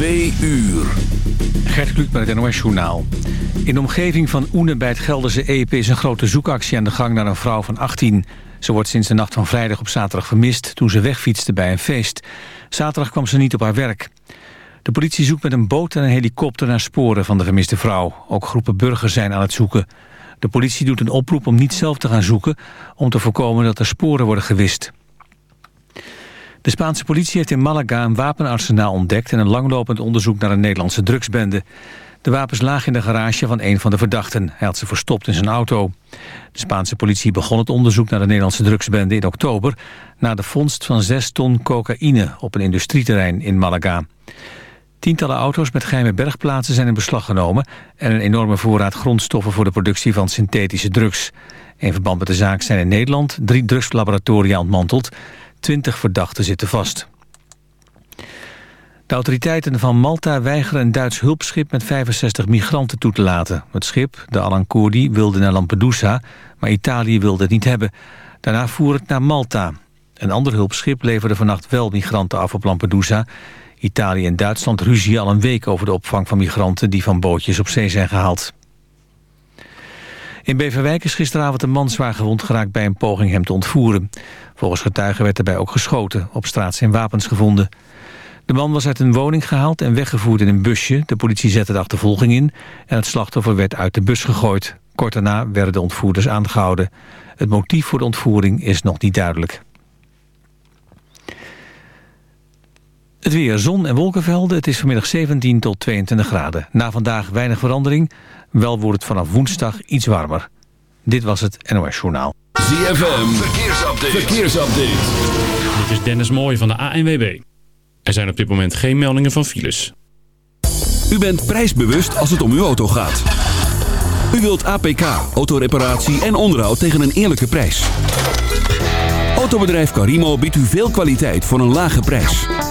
Twee uur. Gert Kluk met het NOS Journaal. In de omgeving van Oene bij het Gelderse Epe is een grote zoekactie aan de gang naar een vrouw van 18. Ze wordt sinds de nacht van vrijdag op zaterdag vermist toen ze wegfietste bij een feest. Zaterdag kwam ze niet op haar werk. De politie zoekt met een boot en een helikopter naar sporen van de vermiste vrouw. Ook groepen burgers zijn aan het zoeken. De politie doet een oproep om niet zelf te gaan zoeken... om te voorkomen dat er sporen worden gewist. De Spaanse politie heeft in Malaga een wapenarsenaal ontdekt... en een langlopend onderzoek naar een Nederlandse drugsbende. De wapens lagen in de garage van een van de verdachten. Hij had ze verstopt in zijn auto. De Spaanse politie begon het onderzoek naar de Nederlandse drugsbende in oktober... na de vondst van 6 ton cocaïne op een industrieterrein in Malaga. Tientallen auto's met geheime bergplaatsen zijn in beslag genomen... en een enorme voorraad grondstoffen voor de productie van synthetische drugs. In verband met de zaak zijn in Nederland drie drugslaboratoria ontmanteld... Twintig verdachten zitten vast. De autoriteiten van Malta weigeren een Duits hulpschip met 65 migranten toe te laten. Het schip, de Alan Kurdi, wilde naar Lampedusa, maar Italië wilde het niet hebben. Daarna voer het naar Malta. Een ander hulpschip leverde vannacht wel migranten af op Lampedusa. Italië en Duitsland ruzie al een week over de opvang van migranten die van bootjes op zee zijn gehaald. In Beverwijk is gisteravond een man zwaar gewond geraakt bij een poging hem te ontvoeren. Volgens getuigen werd erbij ook geschoten. Op straat zijn wapens gevonden. De man was uit een woning gehaald en weggevoerd in een busje. De politie zette de achtervolging in en het slachtoffer werd uit de bus gegooid. Kort daarna werden de ontvoerders aangehouden. Het motief voor de ontvoering is nog niet duidelijk. Het weer, zon en wolkenvelden. Het is vanmiddag 17 tot 22 graden. Na vandaag weinig verandering. Wel wordt het vanaf woensdag iets warmer. Dit was het NOS Journaal. ZFM, verkeersupdate. verkeersupdate. Dit is Dennis Mooij van de ANWB. Er zijn op dit moment geen meldingen van files. U bent prijsbewust als het om uw auto gaat. U wilt APK, autoreparatie en onderhoud tegen een eerlijke prijs. Autobedrijf Carimo biedt u veel kwaliteit voor een lage prijs.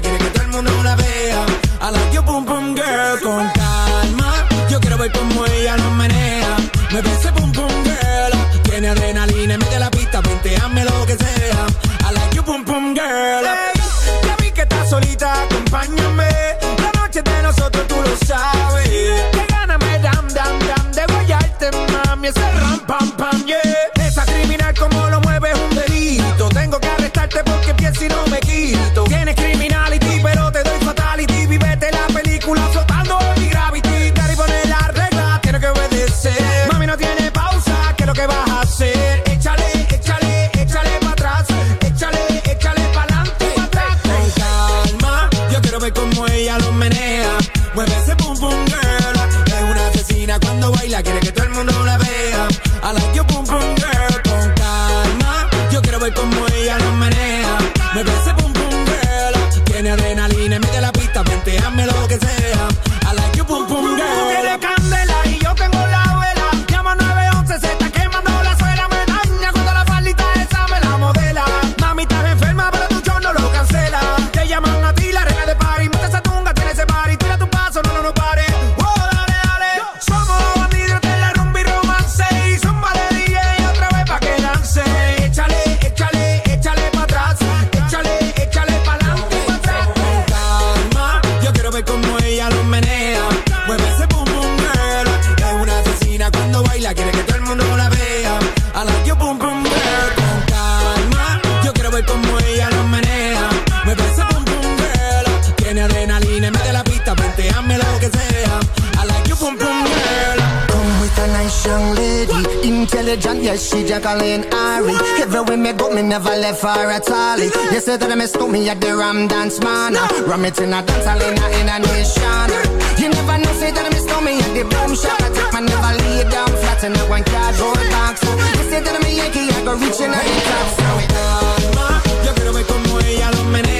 quiere que todo el mundo la vea. A la yo pum pum girl con calma. Yo quiero ver como ella lo menea. Me dice pum pum girl. Tiene adrenalina mete la pista, hazme lo que sea. A la yo pum pum girl. Ya vi que estás solita, acompáñame. La noche de nosotros tú lo sabes. Intelligent, yes, she juggling Ari. Everywhere me go, me never left her at all. You said that I missed me at the Ram Dance Man. Ram it in a dance, I in a nation. You never know, say that I missed me at the boom shop. I take my never lay down flat in a one cardboard box. You said that I'm a Yankee, I go reaching out the top. Throw it on, ma. Yo quiero ver como ella lo menea.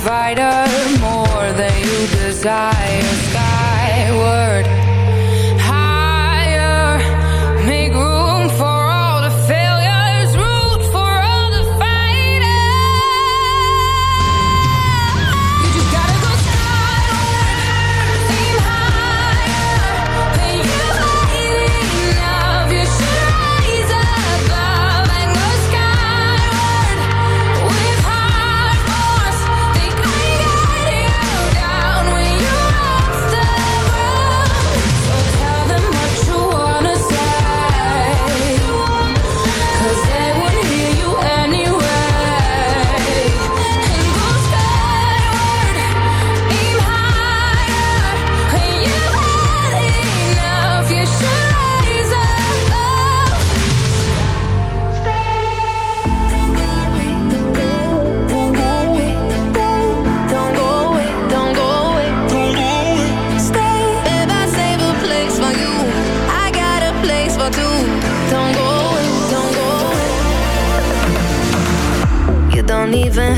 provider more than you desire.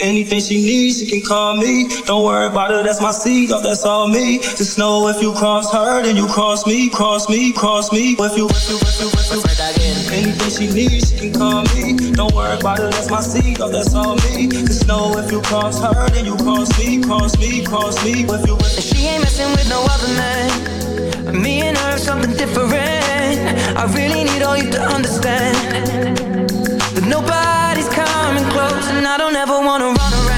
Anything she needs, she can call me. Don't worry about it, that's my seed, oh, that's all me. Just know if you cross her, then you cross me, cross me, cross me. If you, if you, if you, if you, anything she needs, she can call me. Don't worry about it, that's my seed, oh, that's all me. Just know if you cross her, then you cross me, cross me, cross me. If you, if you, She ain't messing with no other man. Me and her, something different. I really need all you to understand. But nobody's coming I don't ever wanna run around.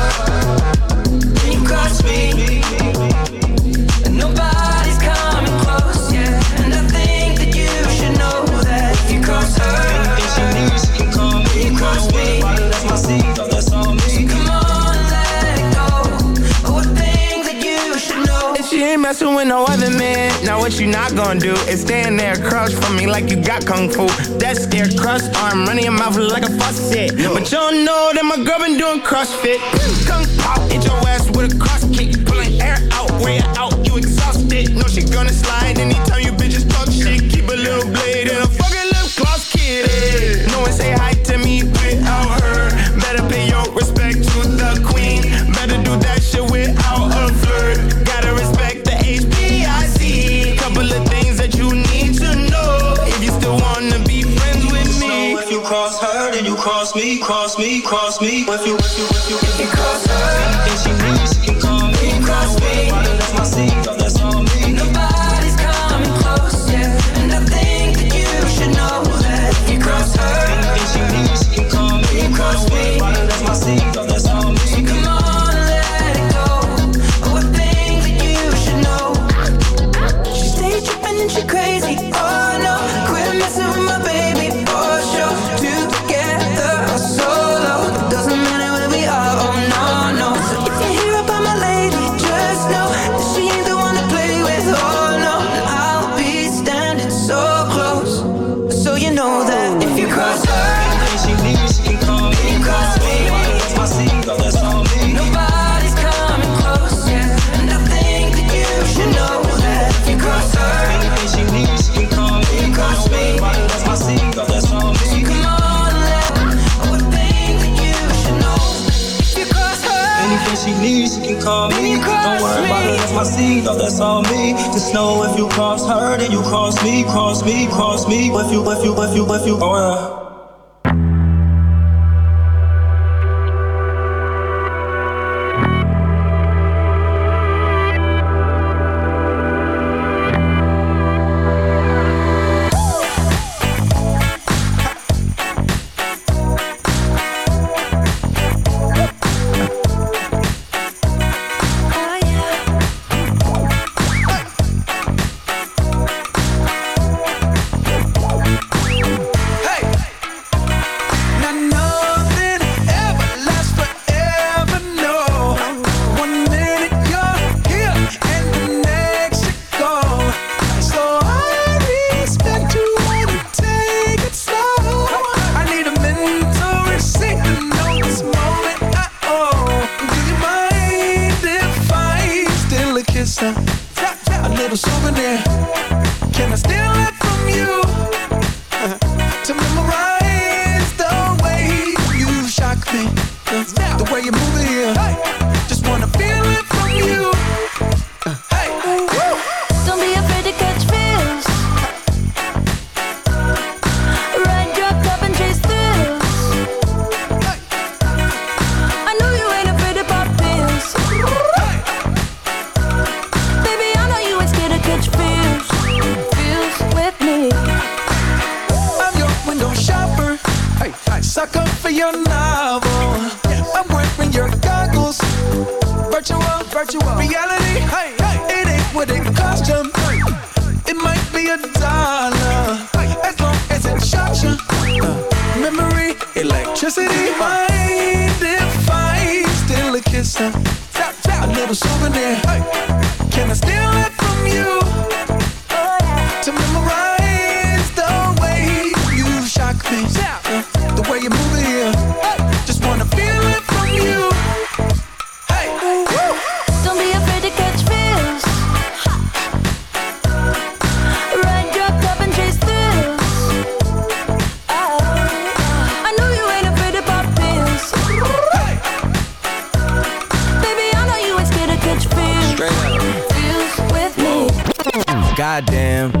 messing with no other man, now what you not gonna do is stand there across from me like you got kung fu. That their crust arm running your mouth like a faucet. But you don't know that my girl been doing CrossFit. Kung pop, hit your ass with a cross kick. Pulling air out, way out, you exhausted. No, she gonna slide anytime you bitches talk shit. Keep a little blade and a fucking lip gloss kid. No one say hi If you, if you, if you, if you seed, oh, that's all me. Just know if you cross her, then you cross me, cross me, cross me. If you, if you, if you, if you, oh yeah. Mind if I steal a kiss? Uh, tap, tap, a little souvenir. Hey, can I steal it Goddamn,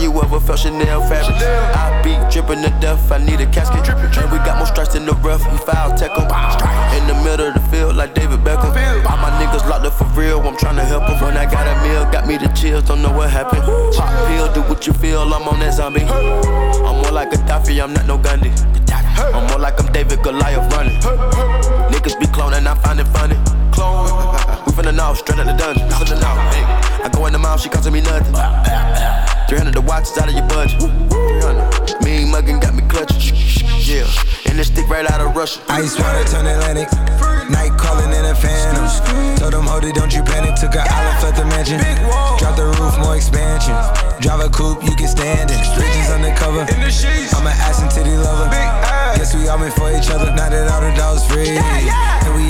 you ever felt Chanel fabric? I be dripping to death, I need a casket. And we got more strikes in the rough, we foul tech 'em. In the middle of the field, like David Beckham. All my niggas locked up for real, I'm tryna help 'em. When I got a meal, got me the chills, don't know what happened. Pop pill, do what you feel, I'm on that zombie. I'm more like a Gaddafi, I'm not no Gandhi. I'm more like I'm David Goliath running. Niggas be cloning, I find it funny. Clone. We finna know, straight out the dungeon. Finna know. Hey. I go in the mouth, she costing me nothing. 300 the watch is out of your budget. 300. Mean muggin' got me clutching. Yeah. And this stick right out of Russia. Ice water turn Atlantic. Night calling in a phantom. Told them, hold it, don't you panic. Took a island, left the mansion. Drop the roof, more expansion. Drive a coupe, you can stand it. Bridges undercover. I'm an ass and titty lover. Guess we all meant for each other. Now that all the dogs free. And we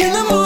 in the morning.